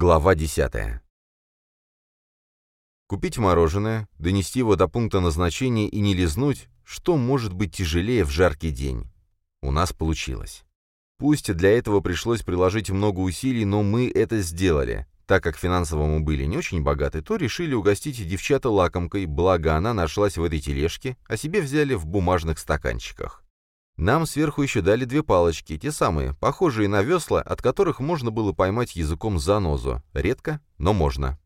Глава 10. Купить мороженое, донести его до пункта назначения и не лизнуть, что может быть тяжелее в жаркий день? У нас получилось. Пусть для этого пришлось приложить много усилий, но мы это сделали. Так как финансово мы были не очень богаты, то решили угостить девчата лакомкой, благо она нашлась в этой тележке, а себе взяли в бумажных стаканчиках. Нам сверху еще дали две палочки, те самые, похожие на весла, от которых можно было поймать языком занозу. Редко, но можно.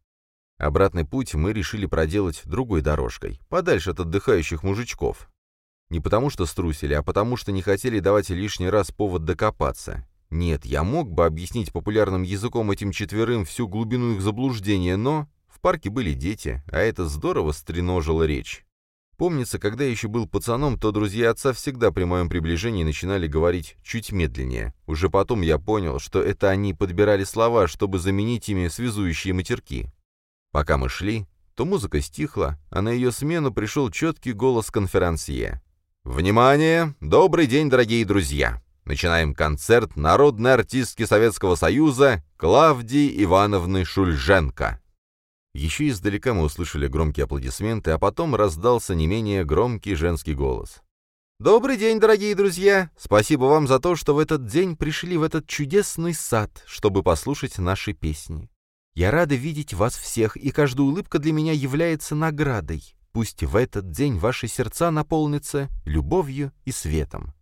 Обратный путь мы решили проделать другой дорожкой, подальше от отдыхающих мужичков. Не потому что струсили, а потому что не хотели давать лишний раз повод докопаться. Нет, я мог бы объяснить популярным языком этим четверым всю глубину их заблуждения, но в парке были дети, а это здорово стреножило речь. Помнится, когда я еще был пацаном, то друзья отца всегда при моем приближении начинали говорить чуть медленнее. Уже потом я понял, что это они подбирали слова, чтобы заменить ими связующие матерки. Пока мы шли, то музыка стихла, а на ее смену пришел четкий голос конферансье. «Внимание! Добрый день, дорогие друзья! Начинаем концерт народной артистки Советского Союза Клавдии Ивановны Шульженко». Еще издалека мы услышали громкие аплодисменты, а потом раздался не менее громкий женский голос. «Добрый день, дорогие друзья! Спасибо вам за то, что в этот день пришли в этот чудесный сад, чтобы послушать наши песни. Я рада видеть вас всех, и каждая улыбка для меня является наградой. Пусть в этот день ваши сердца наполнятся любовью и светом».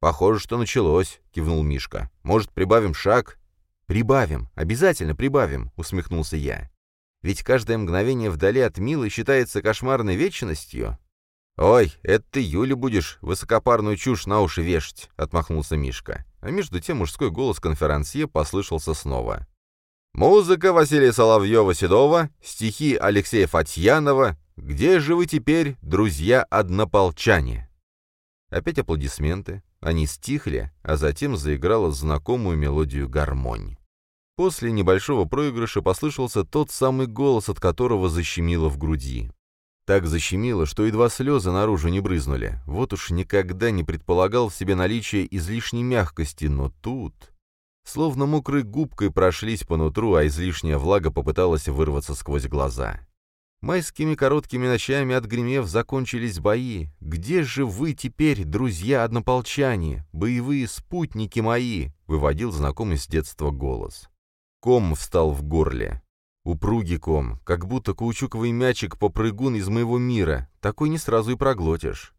«Похоже, что началось», — кивнул Мишка. «Может, прибавим шаг?» «Прибавим, обязательно прибавим», — усмехнулся я. Ведь каждое мгновение вдали от Милы считается кошмарной вечностью. «Ой, это ты Юле будешь высокопарную чушь на уши вешать», — отмахнулся Мишка. А между тем мужской голос конферансье послышался снова. «Музыка Василия Соловьева-Седова, стихи Алексея Фатьянова. Где же вы теперь, друзья-однополчане?» Опять аплодисменты. Они стихли, а затем заиграла знакомую мелодию гармонь. После небольшого проигрыша послышался тот самый голос, от которого защемило в груди. Так защемило, что едва слезы наружу не брызнули. Вот уж никогда не предполагал в себе наличие излишней мягкости, но тут... Словно мокрой губкой прошлись по нутру, а излишняя влага попыталась вырваться сквозь глаза. Майскими короткими ночами, отгремев, закончились бои. Где же вы теперь, друзья-однополчане, боевые спутники мои?» — выводил знакомый с детства голос. Ком встал в горле. Упругий ком, как будто каучуковый мячик-попрыгун из моего мира. Такой не сразу и проглотишь.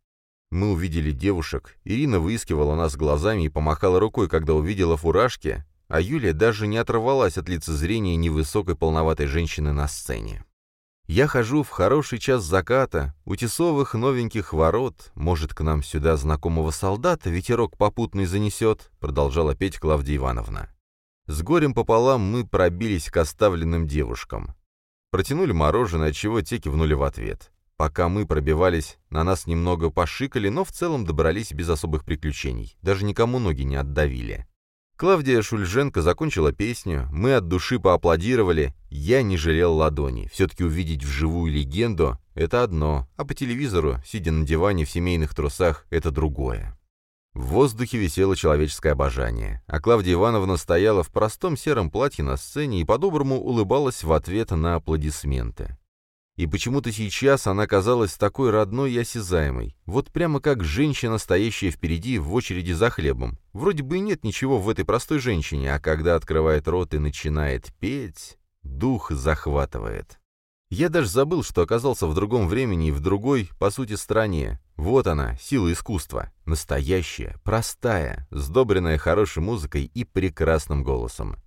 Мы увидели девушек. Ирина выискивала нас глазами и помахала рукой, когда увидела фуражки, а Юлия даже не оторвалась от лицезрения невысокой полноватой женщины на сцене. Я хожу в хороший час заката, у тесовых новеньких ворот, может, к нам сюда знакомого солдата ветерок попутный занесет, продолжала петь Клавдия Ивановна. С горем пополам мы пробились к оставленным девушкам. Протянули мороженое, чего те кивнули в ответ. Пока мы пробивались, на нас немного пошикали, но в целом добрались без особых приключений. Даже никому ноги не отдавили. Клавдия Шульженко закончила песню, мы от души поаплодировали, я не жалел ладони. Все-таки увидеть вживую легенду — это одно, а по телевизору, сидя на диване в семейных трусах, это другое. В воздухе висело человеческое обожание, а Клавдия Ивановна стояла в простом сером платье на сцене и по-доброму улыбалась в ответ на аплодисменты. И почему-то сейчас она казалась такой родной и осязаемой, вот прямо как женщина, стоящая впереди в очереди за хлебом. Вроде бы и нет ничего в этой простой женщине, а когда открывает рот и начинает петь, дух захватывает. Я даже забыл, что оказался в другом времени и в другой, по сути, стране. Вот она, сила искусства. Настоящая, простая, сдобренная хорошей музыкой и прекрасным голосом.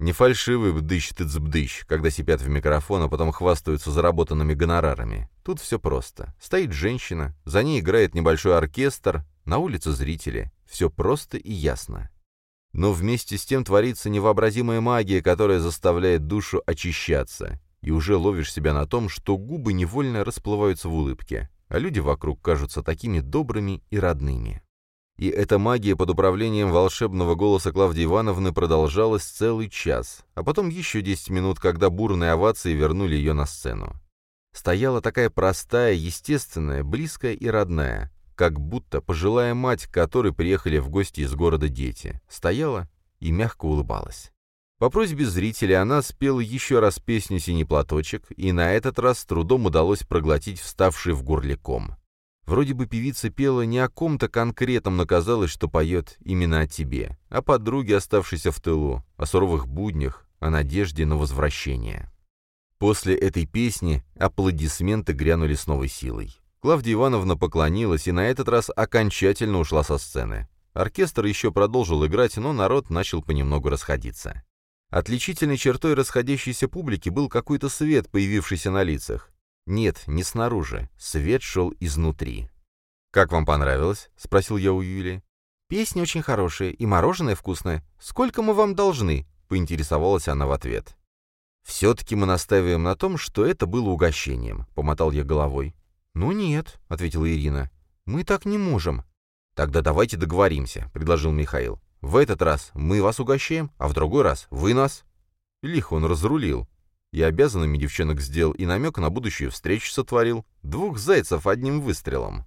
Не фальшивый бдыщ-тыц-бдыщ, когда сипят в микрофон, а потом хвастаются заработанными гонорарами. Тут все просто. Стоит женщина, за ней играет небольшой оркестр, на улице зрители. Все просто и ясно. Но вместе с тем творится невообразимая магия, которая заставляет душу очищаться и уже ловишь себя на том, что губы невольно расплываются в улыбке, а люди вокруг кажутся такими добрыми и родными. И эта магия под управлением волшебного голоса Клавдии Ивановны продолжалась целый час, а потом еще 10 минут, когда бурные овации вернули ее на сцену. Стояла такая простая, естественная, близкая и родная, как будто пожилая мать, к которой приехали в гости из города дети, стояла и мягко улыбалась. По просьбе зрителя она спела еще раз песню «Синий платочек», и на этот раз трудом удалось проглотить вставший в горле ком. Вроде бы певица пела не о ком-то конкретном, но казалось, что поет именно о тебе, о подруге, оставшейся в тылу, о суровых буднях, о надежде на возвращение. После этой песни аплодисменты грянули с новой силой. Клавдия Ивановна поклонилась и на этот раз окончательно ушла со сцены. Оркестр еще продолжил играть, но народ начал понемногу расходиться. Отличительной чертой расходящейся публики был какой-то свет, появившийся на лицах. Нет, не снаружи. Свет шел изнутри. «Как вам понравилось?» — спросил я у Юли. «Песня очень хорошая, и мороженое вкусное. Сколько мы вам должны?» — поинтересовалась она в ответ. «Все-таки мы настаиваем на том, что это было угощением», — помотал я головой. «Ну нет», — ответила Ирина. «Мы так не можем». «Тогда давайте договоримся», — предложил Михаил. В этот раз мы вас угощаем, а в другой раз вы нас». Лихо он разрулил. И обязанными девчонок сделал, и намек на будущую встречу сотворил. Двух зайцев одним выстрелом.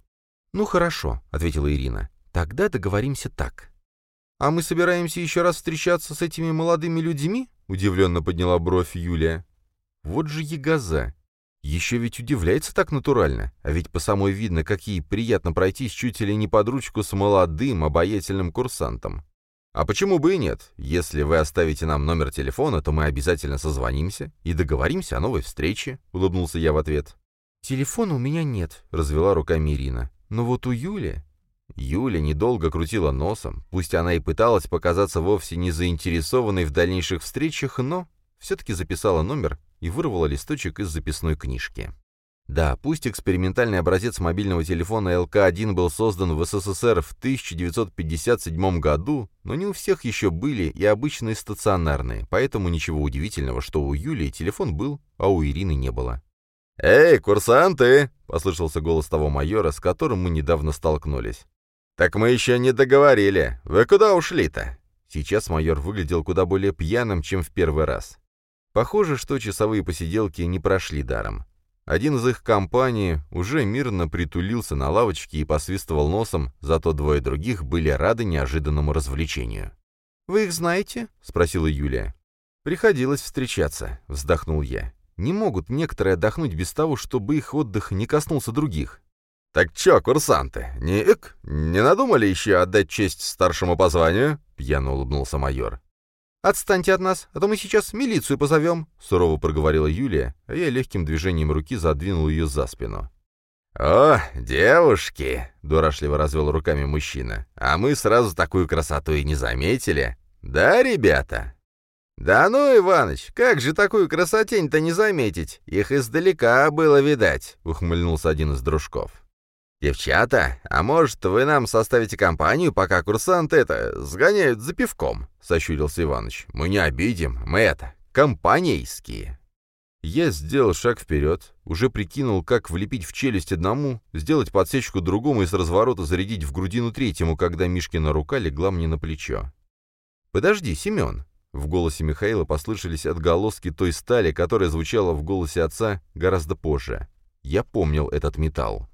«Ну хорошо», — ответила Ирина. «Тогда договоримся так». «А мы собираемся еще раз встречаться с этими молодыми людьми?» — удивленно подняла бровь Юлия. «Вот же ягоза! Еще ведь удивляется так натурально, а ведь по самой видно, как ей приятно пройтись чуть ли не под ручку с молодым, обаятельным курсантом. «А почему бы и нет? Если вы оставите нам номер телефона, то мы обязательно созвонимся и договоримся о новой встрече», — улыбнулся я в ответ. «Телефона у меня нет», — развела руками Ирина. «Но вот у Юли...» Юля недолго крутила носом, пусть она и пыталась показаться вовсе не заинтересованной в дальнейших встречах, но все-таки записала номер и вырвала листочек из записной книжки. Да, пусть экспериментальный образец мобильного телефона ЛК-1 был создан в СССР в 1957 году, но не у всех еще были и обычные стационарные, поэтому ничего удивительного, что у Юлии телефон был, а у Ирины не было. «Эй, курсанты!» — послышался голос того майора, с которым мы недавно столкнулись. «Так мы еще не договорили. Вы куда ушли-то?» Сейчас майор выглядел куда более пьяным, чем в первый раз. Похоже, что часовые посиделки не прошли даром. Один из их компании уже мирно притулился на лавочке и посвистывал носом, зато двое других были рады неожиданному развлечению. «Вы их знаете?» — спросила Юлия. «Приходилось встречаться», — вздохнул я. «Не могут некоторые отдохнуть без того, чтобы их отдых не коснулся других». «Так чё, курсанты, не эк, не надумали еще отдать честь старшему по званию?» — пьяно улыбнулся майор. «Отстаньте от нас, а то мы сейчас милицию позовем», — сурово проговорила Юлия, а я легким движением руки задвинул ее за спину. «О, девушки!» — дурашливо развел руками мужчина. «А мы сразу такую красоту и не заметили. Да, ребята?» «Да ну, Иваныч, как же такую красотень-то не заметить? Их издалека было видать», — ухмыльнулся один из дружков. «Девчата, а может, вы нам составите компанию, пока курсанты это, сгоняют за пивком?» — сощурился Иваныч. «Мы не обидим, мы это, компанейские». Я сделал шаг вперед, уже прикинул, как влепить в челюсть одному, сделать подсечку другому и с разворота зарядить в грудину третьему, когда Мишкина рука легла мне на плечо. «Подожди, Семен!» В голосе Михаила послышались отголоски той стали, которая звучала в голосе отца гораздо позже. Я помнил этот металл.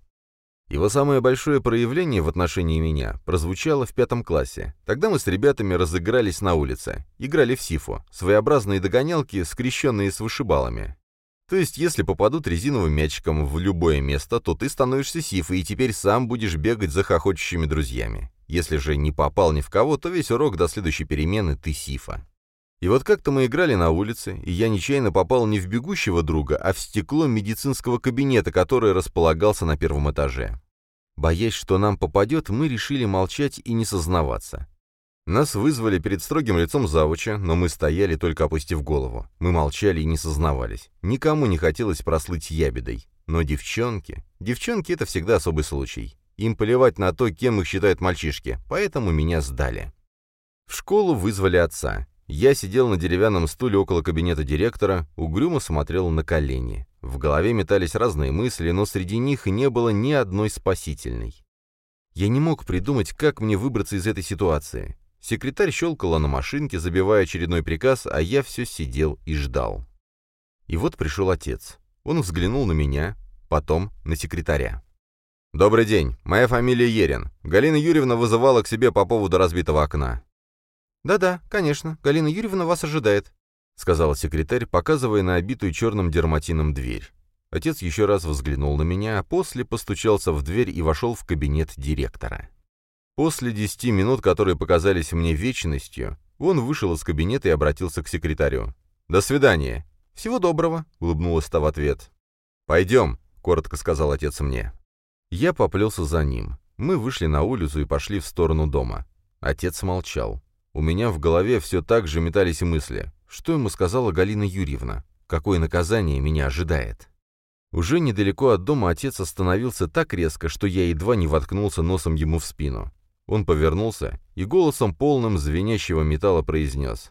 Его самое большое проявление в отношении меня прозвучало в пятом классе. Тогда мы с ребятами разыгрались на улице, играли в сифу, своеобразные догонялки, скрещенные с вышибалами. То есть, если попадут резиновым мячиком в любое место, то ты становишься сифой и теперь сам будешь бегать за хохочущими друзьями. Если же не попал ни в кого, то весь урок до следующей перемены ты сифа. И вот как-то мы играли на улице, и я нечаянно попал не в бегущего друга, а в стекло медицинского кабинета, который располагался на первом этаже. Боясь, что нам попадет, мы решили молчать и не сознаваться. Нас вызвали перед строгим лицом завуча, но мы стояли, только опустив голову. Мы молчали и не сознавались. Никому не хотелось прослыть ябедой. Но девчонки... Девчонки — это всегда особый случай. Им плевать на то, кем их считают мальчишки, поэтому меня сдали. В школу вызвали отца. Я сидел на деревянном стуле около кабинета директора, угрюмо смотрел на колени. В голове метались разные мысли, но среди них не было ни одной спасительной. Я не мог придумать, как мне выбраться из этой ситуации. Секретарь щелкала на машинке, забивая очередной приказ, а я все сидел и ждал. И вот пришел отец. Он взглянул на меня, потом на секретаря. «Добрый день, моя фамилия Ерин. Галина Юрьевна вызывала к себе по поводу разбитого окна». «Да-да, конечно, Галина Юрьевна вас ожидает», — сказала секретарь, показывая на обитую черным дерматином дверь. Отец еще раз взглянул на меня, а после постучался в дверь и вошел в кабинет директора. После десяти минут, которые показались мне вечностью, он вышел из кабинета и обратился к секретарю. «До свидания». «Всего доброго», — улыбнулась та в ответ. «Пойдем», — коротко сказал отец мне. Я поплелся за ним. Мы вышли на улицу и пошли в сторону дома. Отец молчал. У меня в голове все так же метались мысли. Что ему сказала Галина Юрьевна? Какое наказание меня ожидает? Уже недалеко от дома отец остановился так резко, что я едва не воткнулся носом ему в спину. Он повернулся и голосом полным звенящего металла произнес.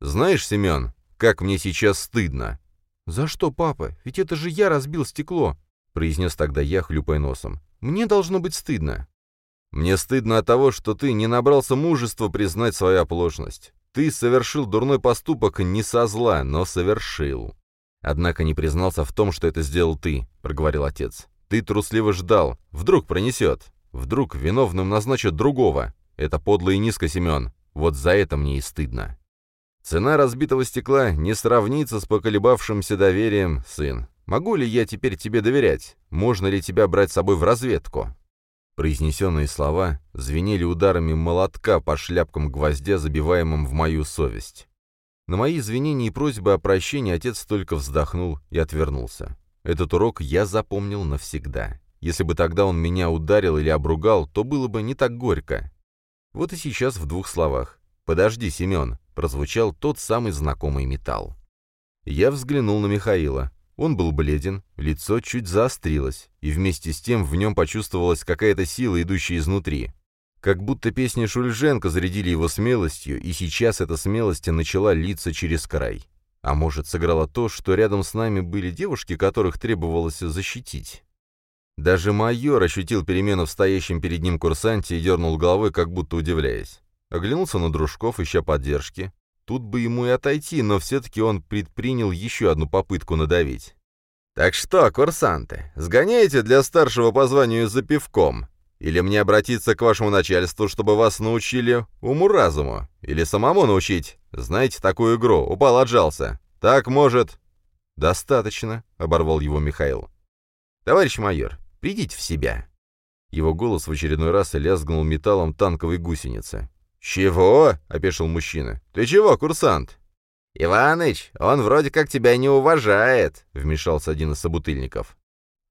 «Знаешь, Семен, как мне сейчас стыдно!» «За что, папа? Ведь это же я разбил стекло!» — произнес тогда я, хлюпая носом. «Мне должно быть стыдно». «Мне стыдно от того, что ты не набрался мужества признать свою оплошность. Ты совершил дурной поступок не со зла, но совершил. Однако не признался в том, что это сделал ты», — проговорил отец. «Ты трусливо ждал. Вдруг пронесет. Вдруг виновным назначат другого. Это подло и низко, Семен. Вот за это мне и стыдно». Цена разбитого стекла не сравнится с поколебавшимся доверием, сын. Могу ли я теперь тебе доверять? Можно ли тебя брать с собой в разведку?» Произнесенные слова звенели ударами молотка по шляпкам гвоздя, забиваемым в мою совесть. На мои извинения и просьбы о прощении отец только вздохнул и отвернулся. Этот урок я запомнил навсегда. Если бы тогда он меня ударил или обругал, то было бы не так горько. Вот и сейчас в двух словах. «Подожди, Семен», — прозвучал тот самый знакомый металл. Я взглянул на Михаила. Он был бледен, лицо чуть заострилось, и вместе с тем в нем почувствовалась какая-то сила, идущая изнутри. Как будто песни Шульженко зарядили его смелостью, и сейчас эта смелость начала литься через край. А может, сыграло то, что рядом с нами были девушки, которых требовалось защитить? Даже майор ощутил перемену в стоящем перед ним курсанте и дернул головой, как будто удивляясь. Оглянулся на дружков, ища поддержки. Тут бы ему и отойти, но все-таки он предпринял еще одну попытку надавить. «Так что, курсанты, сгоняете для старшего по званию за пивком? Или мне обратиться к вашему начальству, чтобы вас научили уму-разуму? Или самому научить? Знаете такую игру? Упал, отжался. Так, может...» «Достаточно», — оборвал его Михаил. «Товарищ майор, придите в себя». Его голос в очередной раз лязгнул металлом танковой гусеницы. «Чего?» — опешил мужчина. «Ты чего, курсант?» «Иваныч, он вроде как тебя не уважает», — вмешался один из собутыльников.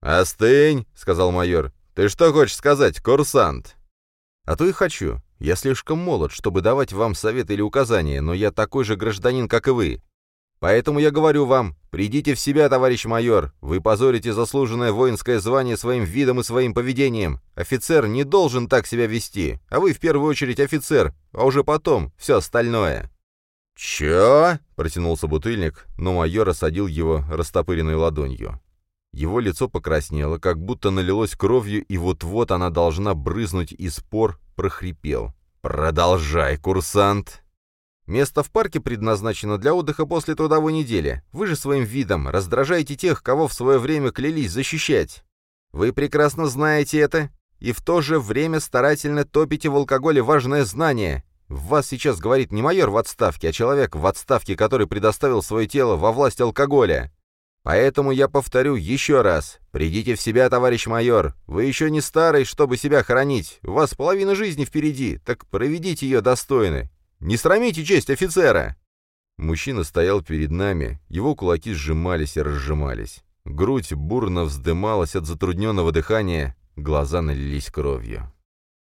«Остынь», — сказал майор. «Ты что хочешь сказать, курсант?» «А то и хочу. Я слишком молод, чтобы давать вам советы или указания, но я такой же гражданин, как и вы. Поэтому я говорю вам, придите в себя, товарищ майор. Вы позорите заслуженное воинское звание своим видом и своим поведением. Офицер не должен так себя вести, а вы в первую очередь офицер, а уже потом все остальное». «Чё?» — протянул собутыльник, но майор осадил его растопыренной ладонью. Его лицо покраснело, как будто налилось кровью, и вот-вот она должна брызнуть из пор, прохрипел. «Продолжай, курсант!» Место в парке предназначено для отдыха после трудовой недели. Вы же своим видом раздражаете тех, кого в свое время клялись защищать. Вы прекрасно знаете это, и в то же время старательно топите в алкоголе важное знание. В вас сейчас говорит не майор в отставке, а человек в отставке, который предоставил свое тело во власть алкоголя. Поэтому я повторю еще раз. Придите в себя, товарищ майор. Вы еще не старый, чтобы себя хоронить. У вас половина жизни впереди, так проведите ее достойно. Не срамите честь офицера!» Мужчина стоял перед нами, его кулаки сжимались и разжимались. Грудь бурно вздымалась от затрудненного дыхания, глаза налились кровью.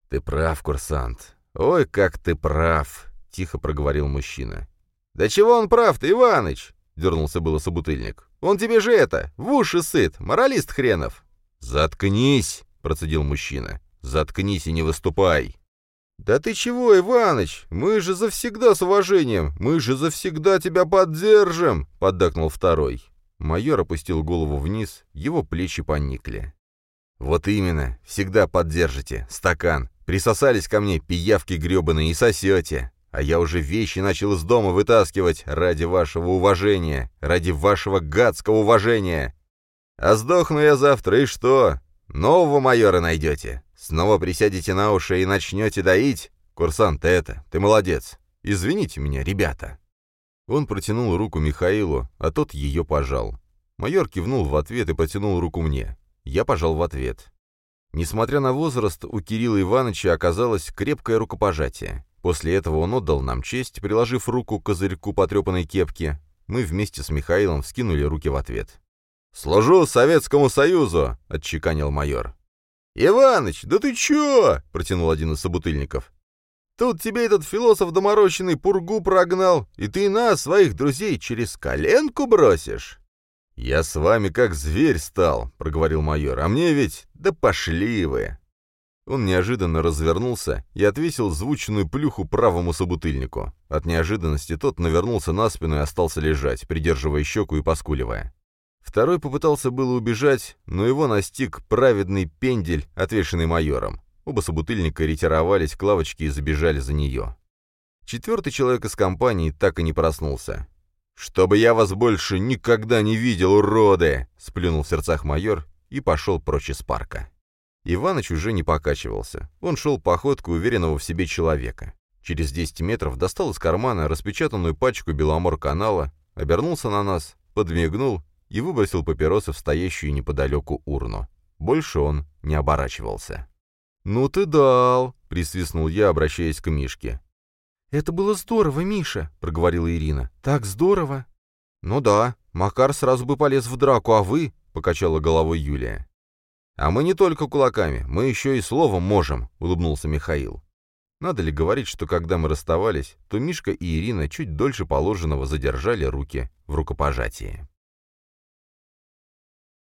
«Ты прав, курсант. Ой, как ты прав!» — тихо проговорил мужчина. «Да чего он прав-то, Иваныч?» — дернулся было собутыльник. «Он тебе же это, в уши сыт, моралист хренов!» «Заткнись!» — процедил мужчина. «Заткнись и не выступай!» «Да ты чего, Иваныч? Мы же завсегда с уважением! Мы же завсегда тебя поддержим!» — поддакнул второй. Майор опустил голову вниз, его плечи поникли. «Вот именно, всегда поддержите. Стакан. Присосались ко мне, пиявки гребаные, и сосете. А я уже вещи начал из дома вытаскивать ради вашего уважения, ради вашего гадского уважения. А сдохну я завтра, и что? Нового майора найдете. Снова присядете на уши и начнете доить? Курсант, это, ты молодец. Извините меня, ребята». Он протянул руку Михаилу, а тот ее пожал. Майор кивнул в ответ и протянул руку мне. Я пожал в ответ. Несмотря на возраст, у Кирилла Ивановича оказалось крепкое рукопожатие. После этого он отдал нам честь, приложив руку к козырьку потрепанной кепки. Мы вместе с Михаилом вскинули руки в ответ. «Служу Советскому Союзу!» — отчеканил майор. «Иваныч, да ты чё?» — протянул один из собутыльников. «Тут тебе этот философ доморощенный пургу прогнал, и ты нас, своих друзей, через коленку бросишь?» «Я с вами как зверь стал», — проговорил майор, — «а мне ведь... Да пошли вы!» Он неожиданно развернулся и отвесил звучную плюху правому собутыльнику. От неожиданности тот навернулся на спину и остался лежать, придерживая щеку и поскуливая. Второй попытался было убежать, но его настиг праведный пендель, отвешенный майором. Оба собутыльника ретировались к лавочке и забежали за нее. Четвертый человек из компании так и не проснулся. «Чтобы я вас больше никогда не видел, уроды!» — сплюнул в сердцах майор и пошел прочь из парка. Иваныч уже не покачивался. Он шел походкой уверенного в себе человека. Через 10 метров достал из кармана распечатанную пачку Беломор-канала, обернулся на нас, подмигнул и выбросил папиросы в стоящую неподалеку урну. Больше он не оборачивался. «Ну ты дал!» — присвистнул я, обращаясь к Мишке. «Это было здорово, Миша!» — проговорила Ирина. «Так здорово!» «Ну да, Макар сразу бы полез в драку, а вы...» — покачала головой Юлия. «А мы не только кулаками, мы еще и словом можем», — улыбнулся Михаил. Надо ли говорить, что когда мы расставались, то Мишка и Ирина чуть дольше положенного задержали руки в рукопожатии.